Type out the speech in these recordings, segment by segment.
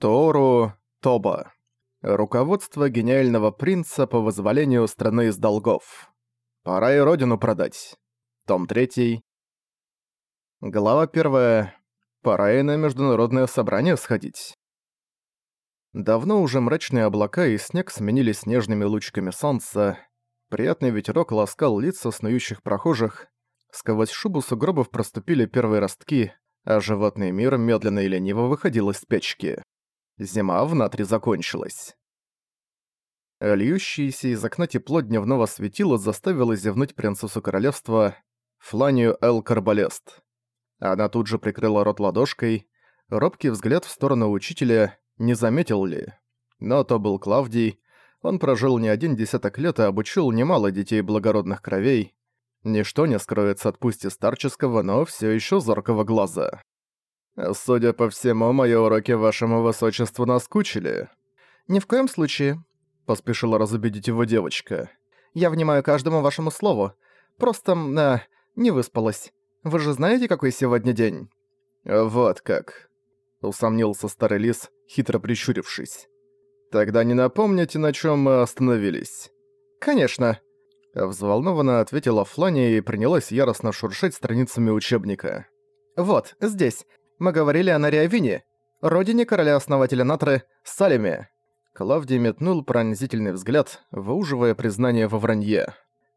Тору Тоба. Руководство гениального принца по вызволению страны из долгов. Пора и родину продать. Том 3. Глава 1. Пора и на международное собрание сходить. Давно уже мрачные облака и снег сменились снежными лучиками солнца. Приятный ветерок ласкал лица снующих прохожих. Сквозь шубу сугробов проступили первые ростки, а животный мир медленно и лениво выходил из спячки. Зима в Натре закончилась. Льющееся из окна тепло дневного светила заставило зевнуть принцессу королевства Фланию Эл Карбалест. Она тут же прикрыла рот ладошкой, робкий взгляд в сторону учителя, не заметил ли. Но то был Клавдий, он прожил не один десяток лет и обучил немало детей благородных кровей. Ничто не скроется от пусть старческого, но все еще зоркого глаза. «Судя по всему, мои уроки вашему высочеству наскучили». «Ни в коем случае», — поспешила разубедить его девочка. «Я внимаю каждому вашему слову. Просто, э, не выспалась. Вы же знаете, какой сегодня день?» «Вот как», — усомнился старый лис, хитро прищурившись. «Тогда не напомните, на чем мы остановились?» «Конечно», — взволнованно ответила Флани и принялась яростно шуршать страницами учебника. «Вот, здесь. Мы говорили о Нариавине, родине короля-основателя Натры, Салеме». Клавдий метнул пронзительный взгляд, выуживая признание во вранье.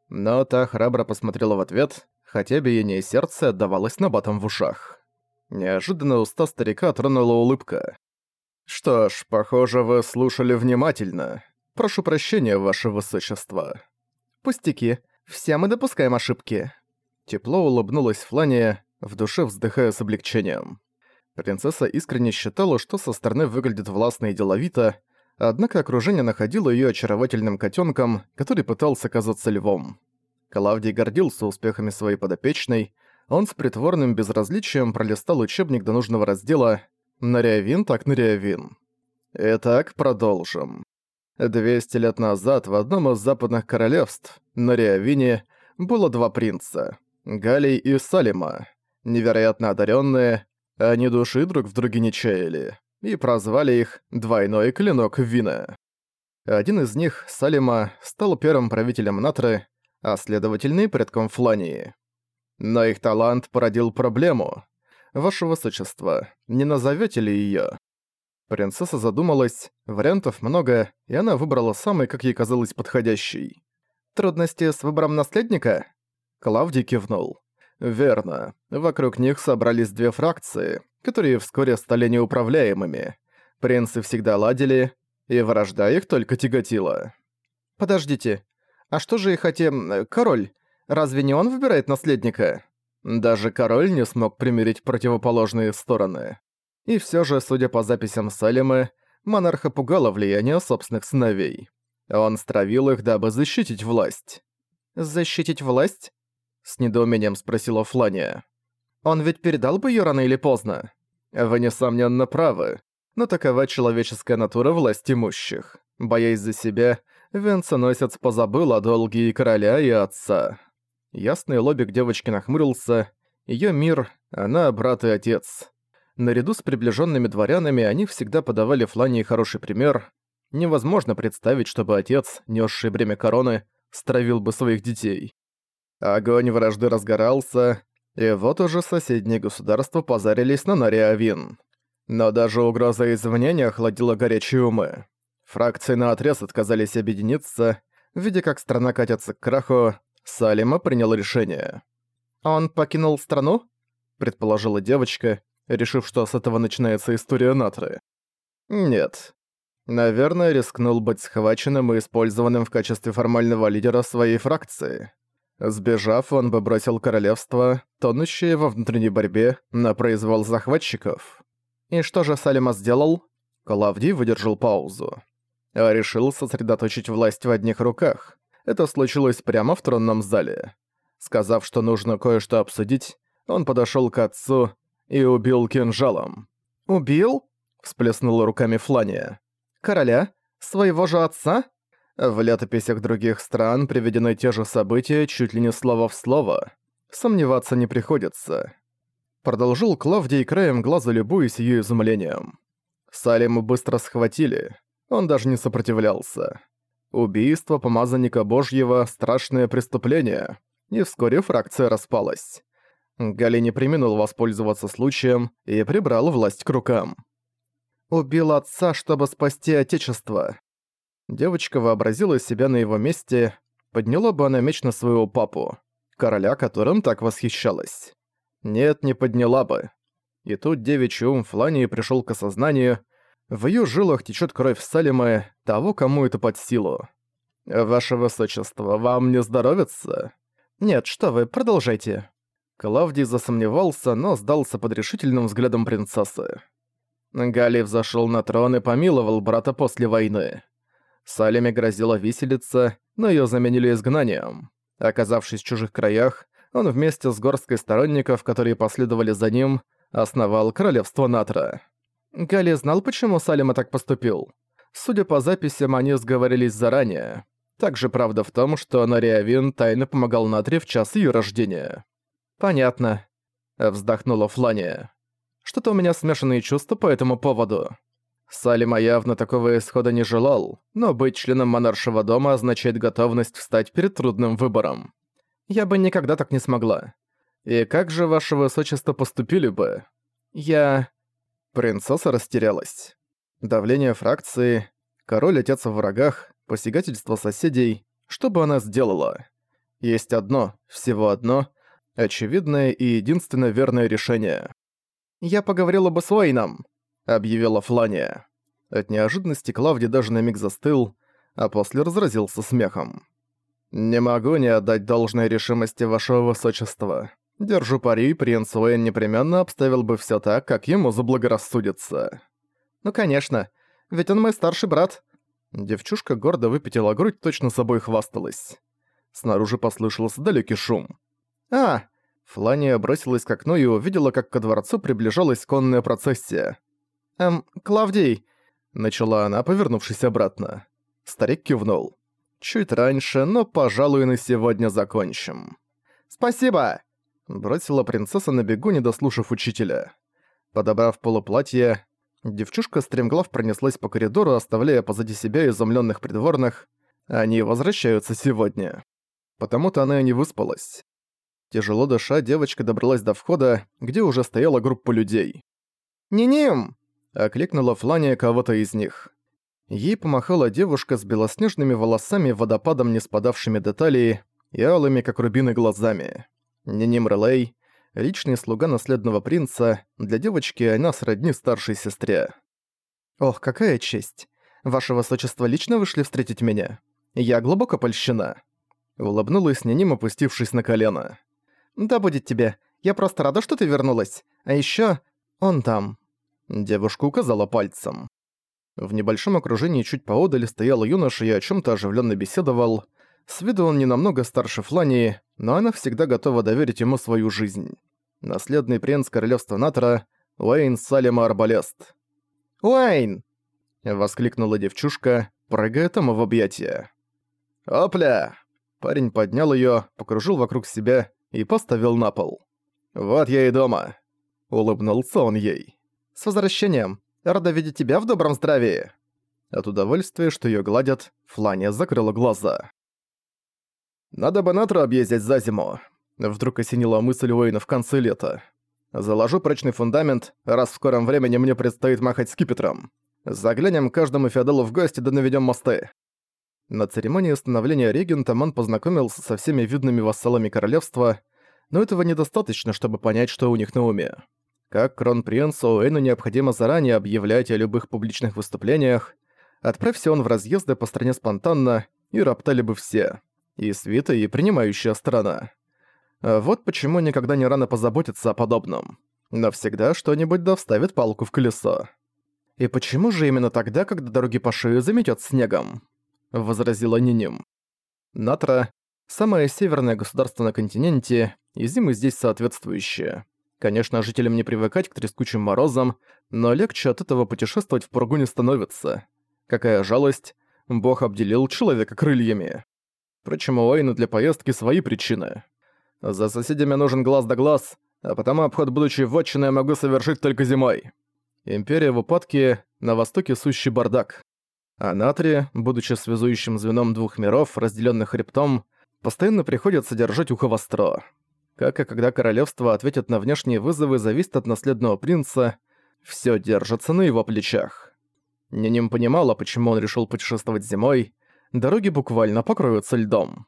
Но та храбро посмотрела в ответ, хотя биение сердца отдавалось набатом в ушах. Неожиданно уста старика тронула улыбка. «Что ж, похоже, вы слушали внимательно. Прошу прощения, ваше высочество». «Пустяки. Все мы допускаем ошибки». Тепло улыбнулась Флания, в душе вздыхая с облегчением. Принцесса искренне считала, что со стороны выглядит властно и деловито, однако окружение находило её очаровательным котёнком, который пытался казаться львом. Клавдий гордился успехами своей подопечной, он с притворным безразличием пролистал учебник до нужного раздела «Нариавин так Нариавин». Итак, продолжим. 200 лет назад в одном из западных королевств, Нариавине, было два принца – Галей и Салима, невероятно одаренные, они души друг в друге не чаяли, и прозвали их «двойной клинок Вина». Один из них, Салима, стал первым правителем Натры, а следовательно предком Флании. Но их талант породил проблему. Ваше Высочество, не назовете ли её? Принцесса задумалась, вариантов много, и она выбрала самый, как ей казалось, подходящий. «Трудности с выбором наследника?» Клавдий кивнул. Верно. Вокруг них собрались две фракции, которые вскоре стали неуправляемыми. Принцы всегда ладили, и вражда их только тяготила. Подождите, а что же их хотим... король? Разве не он выбирает наследника? Даже король не смог примирить противоположные стороны. И все же, судя по записям Салимы, монарха пугало влияние собственных сыновей. Он стравил их, дабы защитить власть. «Защитить власть?» С недоумением спросила Флания. «Он ведь передал бы её рано или поздно?» «Вы, несомненно, правы. Но такова человеческая натура власть имущих. Боясь за себя, венценосец позабыл о долге и короля, и отца». Ясный лобик девочки нахмурился. Её мир, она брат и отец. Наряду с приближенными дворянами они всегда подавали Флании хороший пример. Невозможно представить, чтобы отец, несший бремя короны, стравил бы своих детей. Огонь вражды разгорался, и вот уже соседние государства позарились на Нариавин. Но даже угроза извне не охладила горячие умы. Фракции наотрез отказались объединиться, видя как страна катится к краху, Салима принял решение. «Он покинул страну?» – предположила девочка, решив, что с этого начинается история Натры. «Нет. Наверное, рискнул быть схваченным и использованным в качестве формального лидера своей фракции. Сбежав, он бы бросил королевство, тонущее во внутренней борьбе, на произвол захватчиков. И что же Салима сделал? Клавдий выдержал паузу. А решил сосредоточить власть в одних руках. Это случилось прямо в тронном зале. Сказав, что нужно кое-что обсудить, он подошёл к отцу и убил кинжалом. «Убил?» – всплеснула руками Флания. «Короля? Своего же отца?» В летописях других стран приведены те же события чуть ли не слово в слово. Сомневаться не приходится. Продолжил Клавдий краем глаза любуясь её изумлением. Салима быстро схватили. Он даже не сопротивлялся. Убийство помазанника Божьего – страшное преступление. И вскоре фракция распалась. Гали не приминул воспользоваться случаем и прибрал власть к рукам. «Убил отца, чтобы спасти отечество». Девочка вообразила себя на его месте, подняла бы она меч на своего папу, короля, которым так восхищалась. Нет, не подняла бы. И тут девичий ум Флании пришел к осознанию, в ее жилах течет кровь Салима, того, кому это под силу. «Ваше высочество, вам не здоровится?» «Нет, что вы, продолжайте». Клавдий засомневался, но сдался под решительным взглядом принцессы. Галли взошел на трон и помиловал брата после войны. Салеме грозила виселица, но ее заменили изгнанием. Оказавшись в чужих краях, он вместе с горсткой сторонников, которые последовали за ним, основал королевство Натра. Галли знал, почему Салема так поступил. Судя по записям, они сговорились заранее. Также правда в том, что Нариавин тайно помогал Натре в час ее рождения. «Понятно», — вздохнула Флания. «Что-то у меня смешанные чувства по этому поводу». Салима явно такого исхода не желал, но быть членом монаршего дома означает готовность встать перед трудным выбором. Я бы никогда так не смогла. И как же ваше высочество поступили бы? Я... Принцесса растерялась. Давление фракции, король-отец в врагах, посягательство соседей. Что бы она сделала? Есть одно, всего одно — Очевидное и единственно верное решение. «Я поговорила бы с Уэйном», — объявила Флания. От неожиданности Клавди даже на миг застыл, а после разразился смехом. «Не могу не отдать должной решимости вашего высочества. Держу пари, принц Уэйн непременно обставил бы всё так, как ему заблагорассудится». «Ну конечно, ведь он мой старший брат». Девчушка гордо выпятила грудь, точно собой хвасталась. Снаружи послышался далекий шум. «А!» Флания бросилась к окну и увидела, как ко дворцу приближалась конная процессия. «Эм, Клавдий!» Начала она, повернувшись обратно. Старик кивнул. «Чуть раньше, но, пожалуй, на сегодня закончим». «Спасибо!» Бросила принцесса на бегу, не дослушав учителя. Подобрав полуплатье, девчушка стремглав пронеслась по коридору, оставляя позади себя изумленных придворных. Они возвращаются сегодня. Потому-то она и не выспалась. Тяжело дыша, девочка добралась до входа, где уже стояла группа людей. «Ниним!» — окликнула Флания кого-то из них. Ей помахала девушка с белоснежными волосами, водопадом не спадавшими до и алыми, как рубины, глазами. Ниним Релей, личный слуга наследного принца, для девочки она сродни старшей сестре. «Ох, какая честь! Ваше высочество лично вышли встретить меня? Я глубоко польщена!» Улыбнулась Ниним, опустившись на колено. «Да будет тебе. Я просто рада, что ты вернулась. А ещё он там». Девушка указала пальцем. В небольшом окружении чуть поодаль стоял юноша и о чём-то оживленно беседовал. С виду он не намного старше Флании, но она всегда готова доверить ему свою жизнь. Наследный принц королевства Натра Уэйн Салема Арбалест. «Уэйн!» — воскликнула девчушка, прыгая тому в объятия. «Опля!» Парень поднял её, покружил вокруг себя и поставил на пол. «Вот я и дома», — улыбнулся он ей. «С возвращением! Рада видеть тебя в добром здравии!» От удовольствия, что её гладят, Флания закрыла глаза. «Надо бы объездить за зиму», — вдруг осенила мысль Уэйна в конце лета. «Заложу прочный фундамент, раз в скором времени мне предстоит махать скипетром. Заглянем каждому феодалу в гости да наведём мосты. На церемонии становления регента Ман познакомился со всеми видными вассалами королевства, но этого недостаточно, чтобы понять, что у них на уме. Как кронпринцу Эйну необходимо заранее объявлять о любых публичных выступлениях, отправься он в разъезды по стране спонтанно, и роптали бы все. И свита, и принимающая сторона. Вот почему никогда не рано позаботиться о подобном. Навсегда что-нибудь да вставит палку в колесо. И почему же именно тогда, когда дороги по шее заметят снегом? — возразила Ниним. Натра — самое северное государство на континенте, и зимы здесь соответствующие. Конечно, жителям не привыкать к трескучим морозам, но легче от этого путешествовать в пургу не становится. Какая жалость, бог обделил человека крыльями. Впрочем, у Уэйна для поездки свои причины. За соседями нужен глаз да глаз, а потому обход будучи вотчиной я могу совершить только зимой. Империя в упадке, на востоке сущий бардак. А Натри, будучи связующим звеном двух миров, разделенных хребтом, постоянно приходится держать ухо востро. Как и когда королевство ответит на внешние вызовы, зависит от наследного принца, все держится на его плечах. Ниним понимала, почему он решил путешествовать зимой, дороги буквально покроются льдом.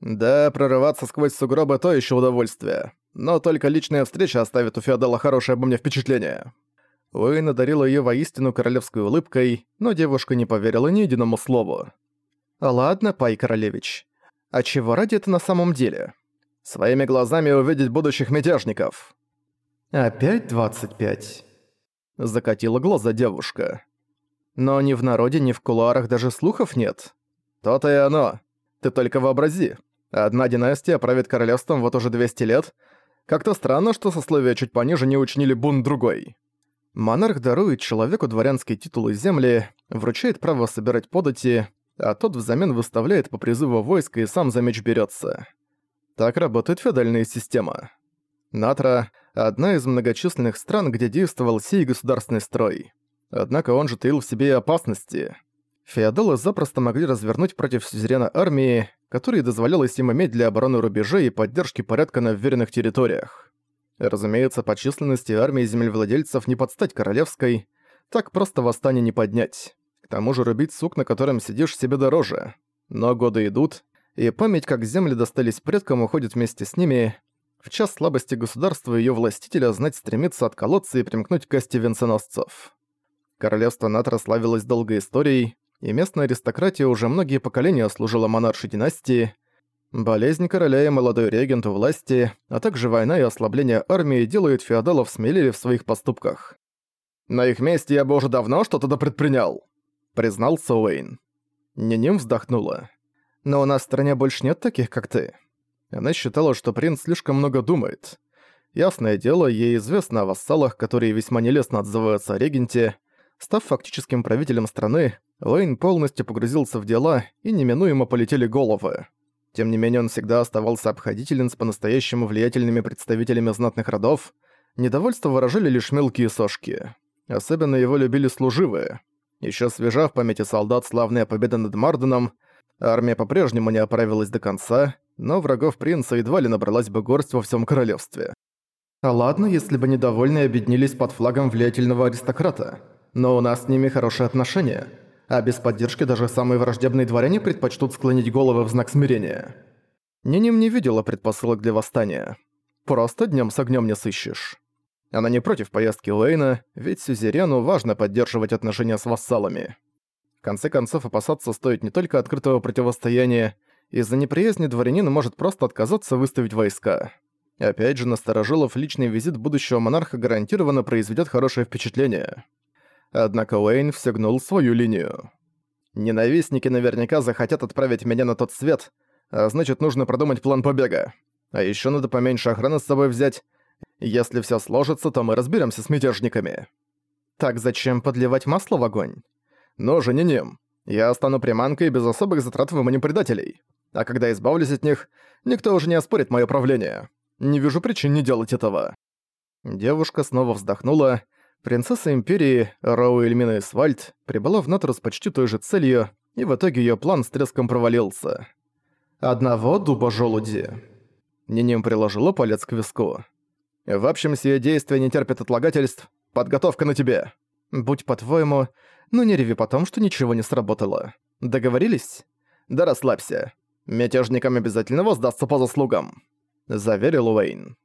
Да, прорываться сквозь сугробы — то еще удовольствие. Но только личная встреча оставит у Феодала хорошее обо мне впечатление. Уэйн одарила её воистину королевской улыбкой, но девушка не поверила ни единому слову. «Ладно, Пай Королевич. А чего ради это на самом деле?» «Своими глазами увидеть будущих мятежников». «Опять двадцать пять?» Закатила глаза девушка. «Но ни в народе, ни в кулуарах даже слухов нет». «То-то и оно. Ты только вообрази. Одна династия правит королевством вот уже 200 лет. Как-то странно, что сословия чуть пониже не учинили бунт другой». Монарх дарует человеку дворянские титулы земли, вручает право собирать подати, а тот взамен выставляет по призыву войска и сам за меч берется. Так работает феодальная система. Натра – одна из многочисленных стран, где действовал сей государственный строй. Однако он же таил в себе и опасности. Феодалы запросто могли развернуть против сюзерена армии, которые дозволялось им иметь для обороны рубежей и поддержки порядка на вверенных территориях. Разумеется, по численности армии землевладельцев не подстать королевской, так просто восстание не поднять. К тому же рубить сук, на котором сидишь, себе дороже. Но годы идут, и память, как земли достались предкам, уходит вместе с ними. В час слабости государства ее властителя знать стремится отколоться и примкнуть к касте венценосцев. Королевство Натра славилось долгой историей, и местная аристократия уже многие поколения служила монаршей династии, Болезнь короля и молодой регент у власти, а также война и ослабление армии делают феодалов смелее в своих поступках. «На их месте я бы уже давно что-то допредпринял», — признался Уэйн. Ниним вздохнула. «Но у нас в стране больше нет таких, как ты». Она считала, что принц слишком много думает. Ясное дело, ей известно о вассалах, которые весьма нелестно отзываются о регенте. Став фактическим правителем страны, Уэйн полностью погрузился в дела, и неминуемо полетели головы. Тем не менее он всегда оставался обходителен с по-настоящему влиятельными представителями знатных родов, недовольство выражали лишь мелкие сошки. Особенно его любили служивые. Еще свежа в памяти солдат славная победа над Марденом, армия по-прежнему не оправилась до конца, но врагов принца едва ли набралась бы горсть во всем королевстве. А ладно, если бы недовольные объединились под флагом влиятельного аристократа. Но у нас с ними хорошие отношения а без поддержки даже самые враждебные дворяне предпочтут склонить головы в знак смирения. Ниним не видела предпосылок для восстания. Просто днем с огнем не сыщешь. Она не против поездки Уэйна, ведь сюзерену важно поддерживать отношения с вассалами. В конце концов, опасаться стоит не только открытого противостояния, из-за неприязни дворянин может просто отказаться выставить войска. Опять же, на Старожилов личный визит будущего монарха гарантированно произведет хорошее впечатление. Однако Уэйн все гнул свою линию. Ненавистники наверняка захотят отправить меня на тот свет, а значит нужно продумать план побега. А еще надо поменьше охраны с собой взять. Если все сложится, то мы разберемся с мятежниками. Так зачем подливать масло в огонь? Же, не ним. Я стану приманкой без особых затрат выманю предателей. А когда избавлюсь от них, никто уже не оспорит мое правление. Не вижу причин не делать этого. Девушка снова вздохнула, Принцесса Империи Роу Эльмина Исвальд прибыла в Натор с почти той же целью, и в итоге её план с треском провалился. «Одного дуба желуди». Ниним приложила палец к виску. «В общем, сие действие не терпит отлагательств. Подготовка на тебе». «Будь по-твоему, ну не реви потом, что ничего не сработало. Договорились?» «Да расслабься. Мятежникам обязательно воздастся по заслугам», — заверил Уэйн.